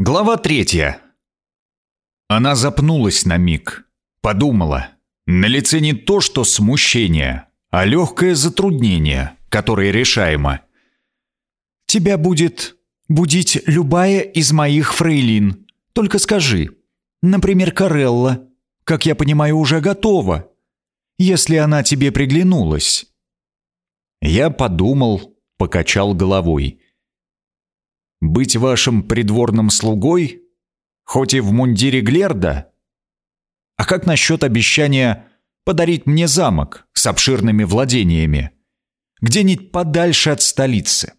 Глава третья. Она запнулась на миг, подумала. На лице не то, что смущение, а легкое затруднение, которое решаемо. «Тебя будет будить любая из моих фрейлин. Только скажи, например, Карелла, как я понимаю, уже готова, если она тебе приглянулась». Я подумал, покачал головой. Быть вашим придворным слугой? Хоть и в мундире Глерда? А как насчет обещания подарить мне замок с обширными владениями? Где-нибудь подальше от столицы?»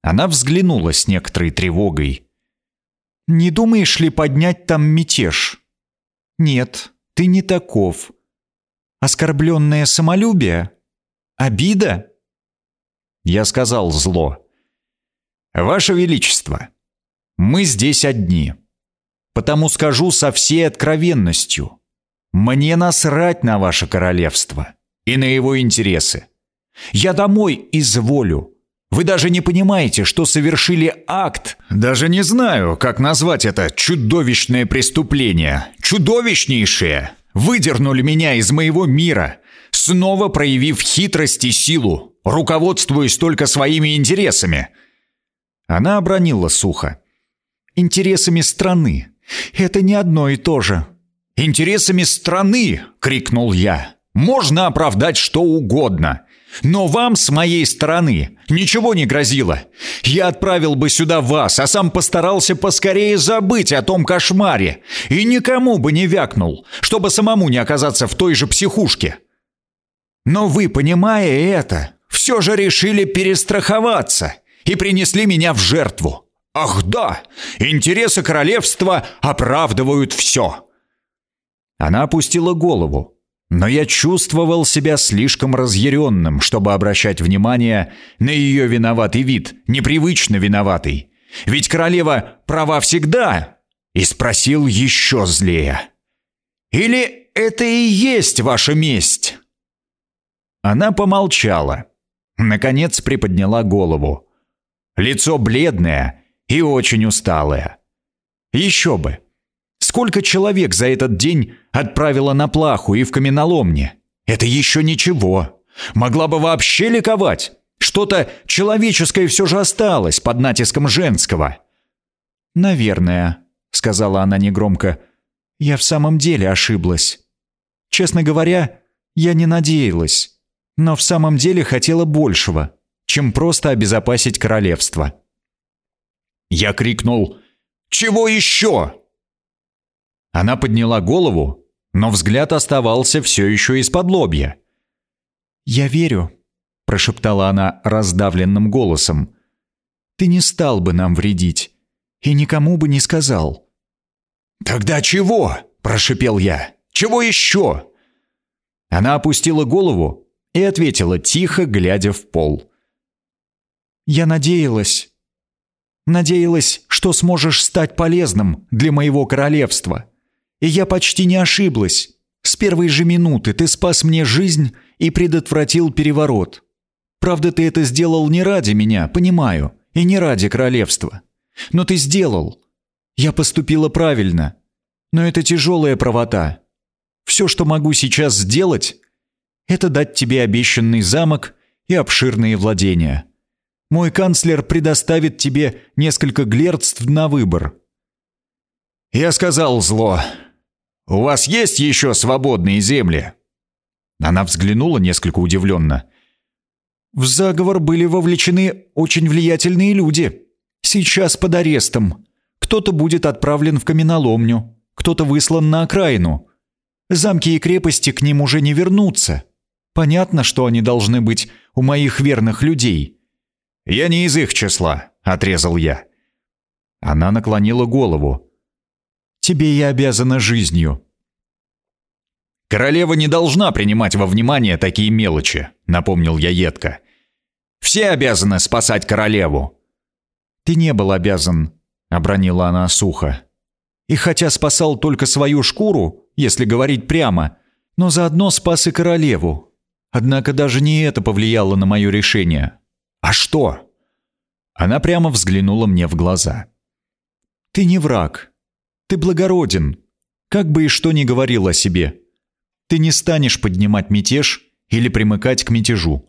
Она взглянула с некоторой тревогой. «Не думаешь ли поднять там мятеж?» «Нет, ты не таков. Оскорбленное самолюбие? Обида?» Я сказал зло. «Ваше Величество, мы здесь одни. Потому скажу со всей откровенностью. Мне насрать на ваше королевство и на его интересы. Я домой изволю. Вы даже не понимаете, что совершили акт. Даже не знаю, как назвать это чудовищное преступление. Чудовищнейшее. Выдернули меня из моего мира, снова проявив хитрость и силу, руководствуясь только своими интересами – она обронила сухо. «Интересами страны. Это не одно и то же». «Интересами страны!» — крикнул я. «Можно оправдать что угодно. Но вам с моей стороны ничего не грозило. Я отправил бы сюда вас, а сам постарался поскорее забыть о том кошмаре. И никому бы не вякнул, чтобы самому не оказаться в той же психушке. Но вы, понимая это, все же решили перестраховаться и принесли меня в жертву. Ах да, интересы королевства оправдывают все. Она опустила голову, но я чувствовал себя слишком разъяренным, чтобы обращать внимание на ее виноватый вид, непривычно виноватый. Ведь королева права всегда, и спросил еще злее. «Или это и есть ваша месть?» Она помолчала, наконец приподняла голову. Лицо бледное и очень усталое. Еще бы. Сколько человек за этот день отправила на плаху и в каменоломне? Это еще ничего. Могла бы вообще ликовать. Что-то человеческое все же осталось под натиском женского. «Наверное», — сказала она негромко, — «я в самом деле ошиблась. Честно говоря, я не надеялась, но в самом деле хотела большего чем просто обезопасить королевство. Я крикнул «Чего еще?» Она подняла голову, но взгляд оставался все еще из-под лобья. «Я верю», — прошептала она раздавленным голосом. «Ты не стал бы нам вредить и никому бы не сказал». «Тогда чего?» – прошипел я. «Чего еще?» Она опустила голову и ответила тихо, глядя в пол. Я надеялась. Надеялась, что сможешь стать полезным для моего королевства. И я почти не ошиблась. С первой же минуты ты спас мне жизнь и предотвратил переворот. Правда, ты это сделал не ради меня, понимаю, и не ради королевства. Но ты сделал. Я поступила правильно. Но это тяжелая правота. Все, что могу сейчас сделать, это дать тебе обещанный замок и обширные владения. Мой канцлер предоставит тебе несколько глерцтв на выбор». Я сказал зло. «У вас есть еще свободные земли?» Она взглянула несколько удивленно. «В заговор были вовлечены очень влиятельные люди. Сейчас под арестом. Кто-то будет отправлен в каменоломню, кто-то выслан на окраину. Замки и крепости к ним уже не вернутся. Понятно, что они должны быть у моих верных людей». «Я не из их числа», — отрезал я. Она наклонила голову. «Тебе я обязана жизнью». «Королева не должна принимать во внимание такие мелочи», — напомнил я едко. «Все обязаны спасать королеву». «Ты не был обязан», — обронила она сухо. «И хотя спасал только свою шкуру, если говорить прямо, но заодно спас и королеву. Однако даже не это повлияло на мое решение. «А что?» Она прямо взглянула мне в глаза. Ты не враг. Ты благороден. Как бы и что ни говорил о себе. Ты не станешь поднимать мятеж или примыкать к мятежу.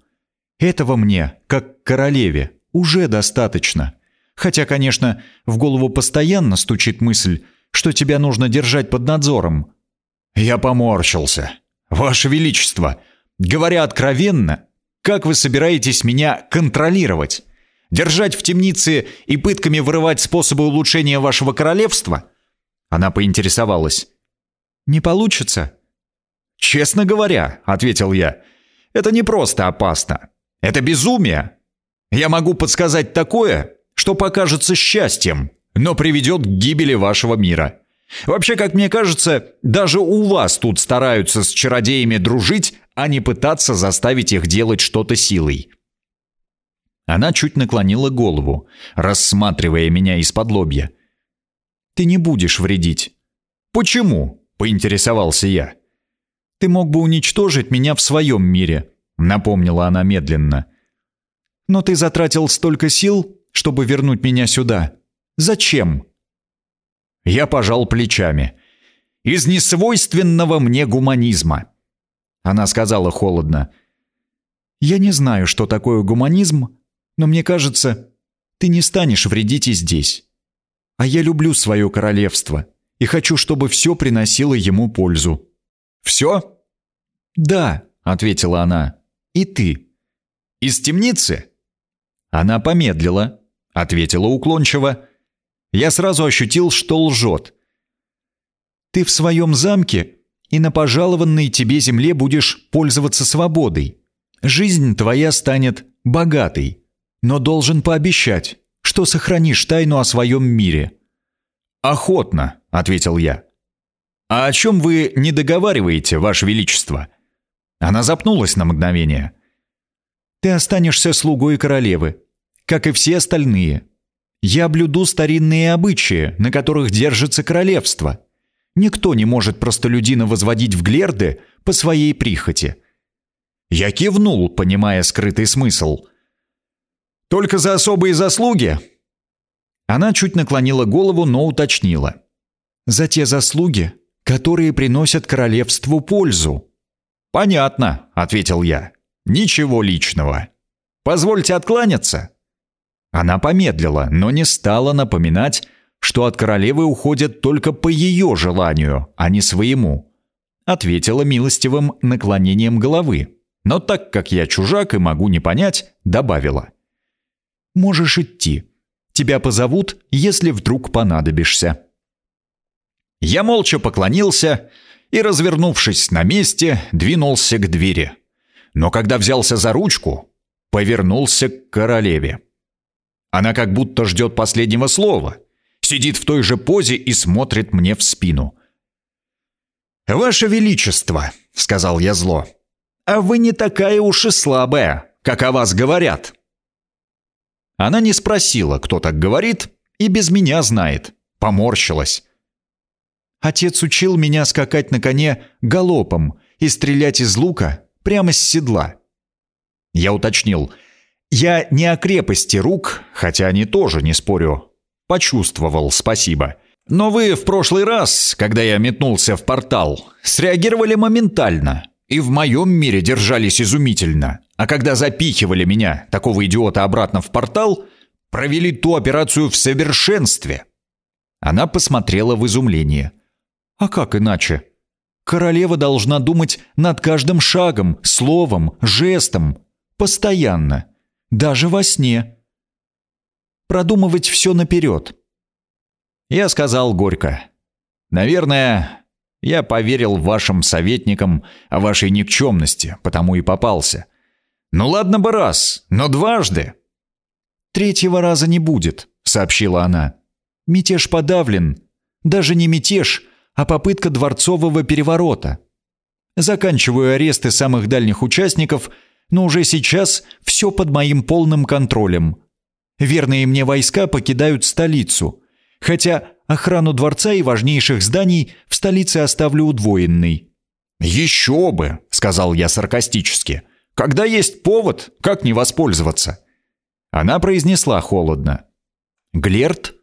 Этого мне, как королеве, уже достаточно. Хотя, конечно, в голову постоянно стучит мысль, что тебя нужно держать под надзором. Я поморщился. Ваше Величество, говоря откровенно, как вы собираетесь меня контролировать? Держать в темнице и пытками вырывать способы улучшения вашего королевства? Она поинтересовалась. Не получится? Честно говоря, ответил я, это не просто опасно. Это безумие. Я могу подсказать такое, что покажется счастьем, но приведет к гибели вашего мира. Вообще, как мне кажется, даже у вас тут стараются с чародеями дружить, а не пытаться заставить их делать что-то силой. Она чуть наклонила голову, рассматривая меня из-под лобья. «Ты не будешь вредить». «Почему?» — поинтересовался я. «Ты мог бы уничтожить меня в своем мире», — напомнила она медленно. «Но ты затратил столько сил, чтобы вернуть меня сюда. Зачем?» Я пожал плечами. «Из несвойственного мне гуманизма». Она сказала холодно. «Я не знаю, что такое гуманизм, но мне кажется, ты не станешь вредить и здесь. А я люблю свое королевство и хочу, чтобы все приносило ему пользу». «Все?» «Да», — ответила она. «И ты». «Из темницы?» Она помедлила, ответила уклончиво. Я сразу ощутил, что лжет. «Ты в своем замке и на пожалованной тебе земле будешь пользоваться свободой. Жизнь твоя станет богатой, но должен пообещать, что сохранишь тайну о своем мире». «Охотно», — ответил я. «А о чем вы не договариваете, Ваше Величество?» Она запнулась на мгновение. «Ты останешься слугой королевы, как и все остальные. Я блюду старинные обычаи, на которых держится королевство. Никто не может простолюдина возводить в глерды по своей прихоти». Я кивнул, понимая скрытый смысл. «Только за особые заслуги?» Она чуть наклонила голову, но уточнила. «За те заслуги, которые приносят королевству пользу». «Понятно», — ответил я. «Ничего личного. Позвольте откланяться». Она помедлила, но не стала напоминать, что от королевы уходят только по ее желанию, а не своему. Ответила милостивым наклонением головы, но так как я чужак и могу не понять, добавила. «Можешь идти. Тебя позовут, если вдруг понадобишься». Я молча поклонился и, развернувшись на месте, двинулся к двери. Но когда взялся за ручку, повернулся к королеве. Она как будто ждет последнего слова, сидит в той же позе и смотрит мне в спину. «Ваше Величество», — сказал я зло, — «а вы не такая уж и слабая, как о вас говорят». Она не спросила, кто так говорит, и без меня знает, поморщилась. Отец учил меня скакать на коне галопом и стрелять из лука прямо с седла. Я уточнил. Я не о крепости рук, хотя они тоже, не спорю. Почувствовал, спасибо. Но вы в прошлый раз, когда я метнулся в портал, среагировали моментально. И в моем мире держались изумительно. А когда запихивали меня, такого идиота, обратно в портал, провели ту операцию в совершенстве. Она посмотрела в изумление. А как иначе? Королева должна думать над каждым шагом, словом, жестом. Постоянно. Даже во сне. Продумывать все наперед. Я сказал горько. Наверное, я поверил вашим советникам о вашей никчемности, потому и попался. Ну ладно бы раз, но дважды. Третьего раза не будет, сообщила она. Мятеж подавлен. Даже не мятеж, а попытка дворцового переворота. Заканчиваю аресты самых дальних участников, но уже сейчас все под моим полным контролем. Верные мне войска покидают столицу, хотя охрану дворца и важнейших зданий в столице оставлю удвоенной. «Еще бы!» — сказал я саркастически. «Когда есть повод, как не воспользоваться?» Она произнесла холодно. «Глерт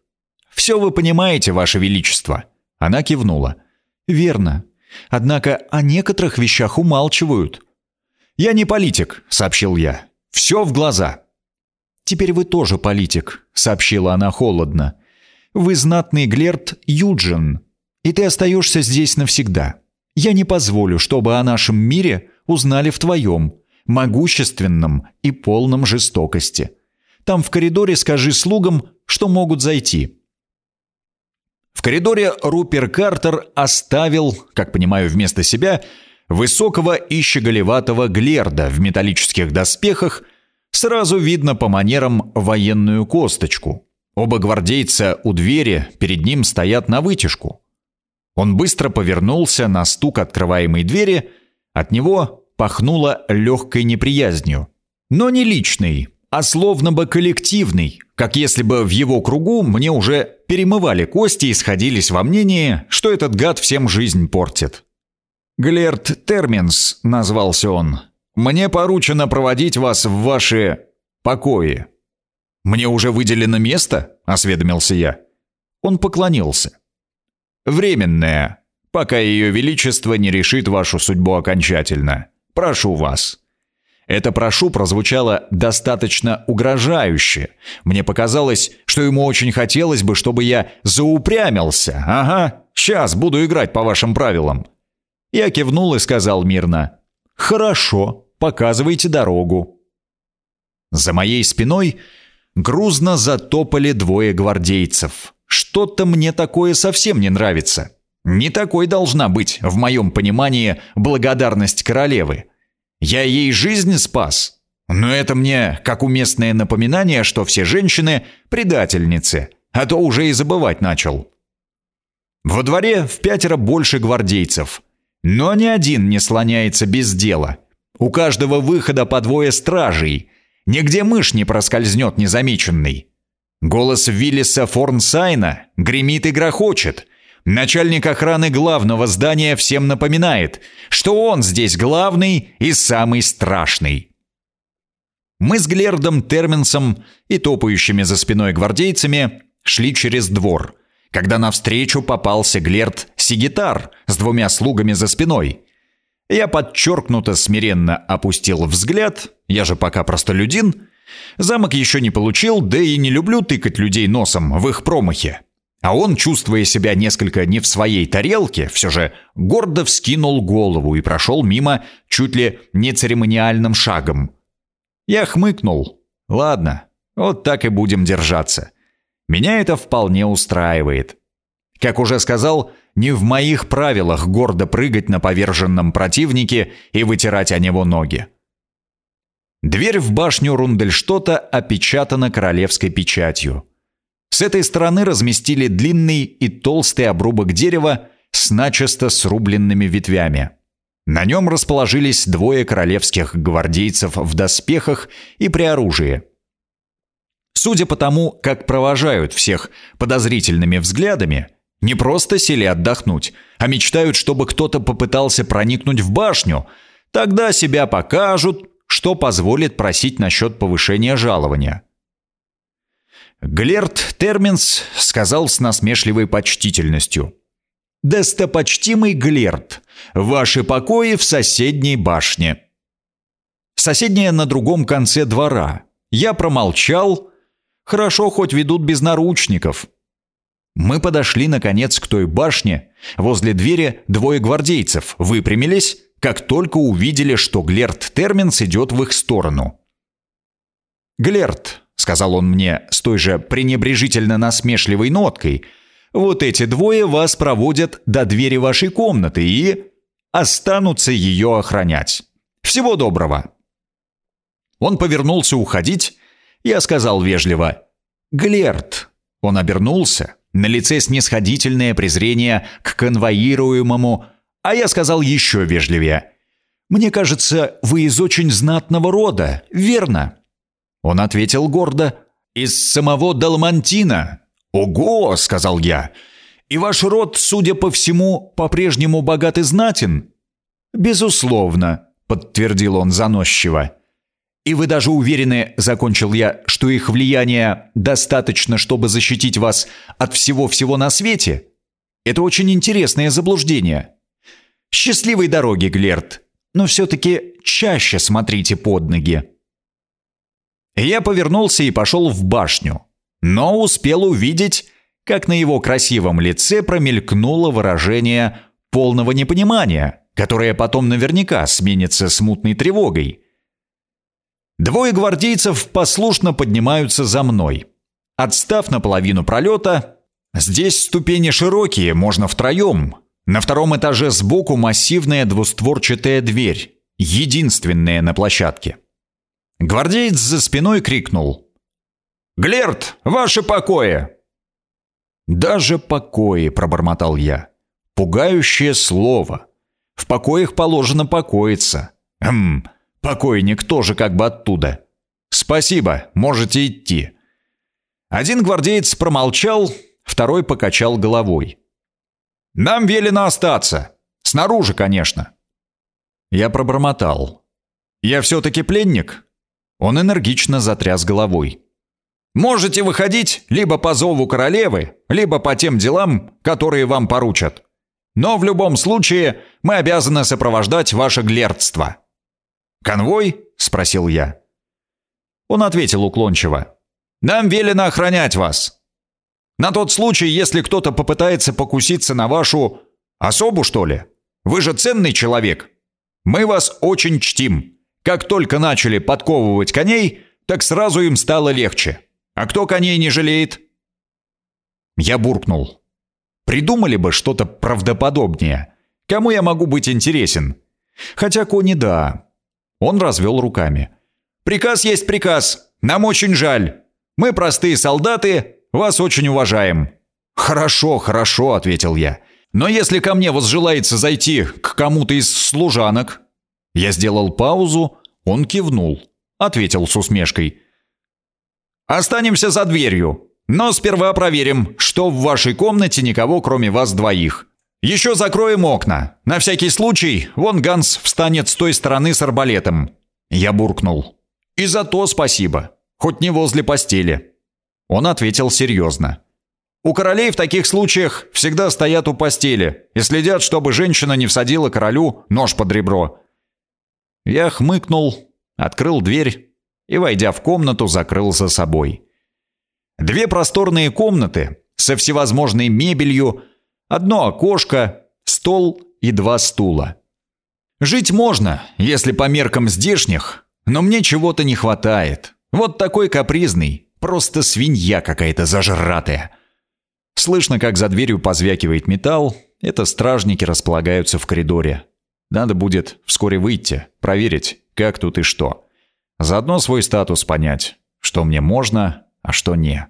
Все вы понимаете, Ваше Величество». Она кивнула. «Верно. Однако о некоторых вещах умалчивают». «Я не политик», — сообщил я. «Все в глаза». «Теперь вы тоже политик», — сообщила она холодно. «Вы знатный Глерт Юджин, и ты остаешься здесь навсегда. Я не позволю, чтобы о нашем мире узнали в твоем, могущественном и полном жестокости. Там в коридоре скажи слугам, что могут зайти». В коридоре Рупер Картер оставил, как понимаю, вместо себя высокого и щеголеватого Глерда в металлических доспехах, сразу видно по манерам военную косточку. Оба гвардейца у двери перед ним стоят на вытяжку. Он быстро повернулся на стук открываемой двери, от него пахнуло легкой неприязнью. Но не личной, а словно бы коллективной, как если бы в его кругу мне уже перемывали кости и сходились во мнении, что этот гад всем жизнь портит. «Глерт Терминс», — назвался он, — «мне поручено проводить вас в ваши покои». «Мне уже выделено место?» — осведомился я. Он поклонился. Временное, пока Ее Величество не решит вашу судьбу окончательно. Прошу вас». Это «прошу» прозвучало достаточно угрожающе. Мне показалось, что ему очень хотелось бы, чтобы я заупрямился. «Ага, сейчас буду играть по вашим правилам». Я кивнул и сказал мирно. «Хорошо, показывайте дорогу». За моей спиной грузно затопали двое гвардейцев. Что-то мне такое совсем не нравится. Не такой должна быть, в моем понимании, благодарность королевы. Я ей жизнь спас. Но это мне как уместное напоминание, что все женщины – предательницы, а то уже и забывать начал. Во дворе в пятеро больше гвардейцев. Но ни один не слоняется без дела. У каждого выхода по двое стражей. Нигде мышь не проскользнет незамеченный. Голос Виллиса Форнсайна гремит и грохочет. Начальник охраны главного здания всем напоминает, что он здесь главный и самый страшный. Мы с Глердом Терминсом и топающими за спиной гвардейцами шли через двор, когда навстречу попался Глерд Сигитар с двумя слугами за спиной. Я подчеркнуто смиренно опустил взгляд, я же пока простолюдин, Замок еще не получил, да и не люблю тыкать людей носом в их промахе. А он, чувствуя себя несколько не в своей тарелке, все же гордо вскинул голову и прошел мимо чуть ли не церемониальным шагом. Я хмыкнул. Ладно, вот так и будем держаться. Меня это вполне устраивает. Как уже сказал, не в моих правилах гордо прыгать на поверженном противнике и вытирать о него ноги. Дверь в башню Рундельштота опечатана королевской печатью. С этой стороны разместили длинный и толстый обрубок дерева с начисто срубленными ветвями. На нем расположились двое королевских гвардейцев в доспехах и при оружии. Судя по тому, как провожают всех подозрительными взглядами, не просто сели отдохнуть, а мечтают, чтобы кто-то попытался проникнуть в башню, тогда себя покажут, что позволит просить насчет повышения жалования. Глерт Терминс сказал с насмешливой почтительностью. «Достопочтимый Глерт, ваши покои в соседней башне». Соседняя на другом конце двора. Я промолчал. Хорошо, хоть ведут без наручников. Мы подошли, наконец, к той башне. Возле двери двое гвардейцев выпрямились как только увидели, что Глерт Терминс идет в их сторону. «Глерт», — сказал он мне с той же пренебрежительно насмешливой ноткой, «вот эти двое вас проводят до двери вашей комнаты и останутся ее охранять. Всего доброго». Он повернулся уходить, я сказал вежливо «Глерт». Он обернулся, на лице снисходительное презрение к конвоируемому а я сказал еще вежливее. «Мне кажется, вы из очень знатного рода, верно?» Он ответил гордо. «Из самого Далмантина». «Ого!» — сказал я. «И ваш род, судя по всему, по-прежнему богат и знатен?» «Безусловно», — подтвердил он заносчиво. И вы даже уверены, закончил я, что их влияние достаточно, чтобы защитить вас от всего-всего на свете? Это очень интересное заблуждение. Счастливой дороги, Глерт, но все-таки чаще смотрите под ноги. Я повернулся и пошел в башню, но успел увидеть, как на его красивом лице промелькнуло выражение полного непонимания, которое потом наверняка сменится смутной тревогой – Двое гвардейцев послушно поднимаются за мной. Отстав на половину пролета, здесь ступени широкие, можно втроем. На втором этаже сбоку массивная двустворчатая дверь, единственная на площадке. Гвардеец за спиной крикнул. «Глерт, ваши покои!» «Даже покои», — пробормотал я. «Пугающее слово. В покоях положено покоиться. Хм, Покойник тоже как бы оттуда. Спасибо, можете идти. Один гвардеец промолчал, второй покачал головой. Нам велено остаться. Снаружи, конечно. Я пробормотал. Я все-таки пленник? Он энергично затряс головой. Можете выходить либо по зову королевы, либо по тем делам, которые вам поручат. Но в любом случае мы обязаны сопровождать ваше глердство. «Конвой?» — спросил я. Он ответил уклончиво. «Нам велено охранять вас. На тот случай, если кто-то попытается покуситься на вашу... особу, что ли? Вы же ценный человек. Мы вас очень чтим. Как только начали подковывать коней, так сразу им стало легче. А кто коней не жалеет?» Я буркнул. «Придумали бы что-то правдоподобнее. Кому я могу быть интересен? Хотя кони да, он развел руками. «Приказ есть приказ. Нам очень жаль. Мы простые солдаты, вас очень уважаем». «Хорошо, хорошо», — ответил я. «Но если ко мне возжелается зайти к кому-то из служанок...» Я сделал паузу, он кивнул, ответил с усмешкой. «Останемся за дверью, но сперва проверим, что в вашей комнате никого, кроме вас двоих. Еще закроем окна. На всякий случай, вон Ганс встанет с той стороны с арбалетом. Я буркнул. И за то спасибо. Хоть не возле постели. Он ответил серьезно. У королей в таких случаях всегда стоят у постели и следят, чтобы женщина не всадила королю нож под ребро. Я хмыкнул, открыл дверь и, войдя в комнату, закрыл за собой. Две просторные комнаты со всевозможной мебелью – Одно окошко, стол и два стула. Жить можно, если по меркам здешних, но мне чего-то не хватает. Вот такой капризный, просто свинья какая-то зажратая. Слышно, как за дверью позвякивает металл, это стражники располагаются в коридоре. Надо будет вскоре выйти, проверить, как тут и что. Заодно свой статус понять, что мне можно, а что не.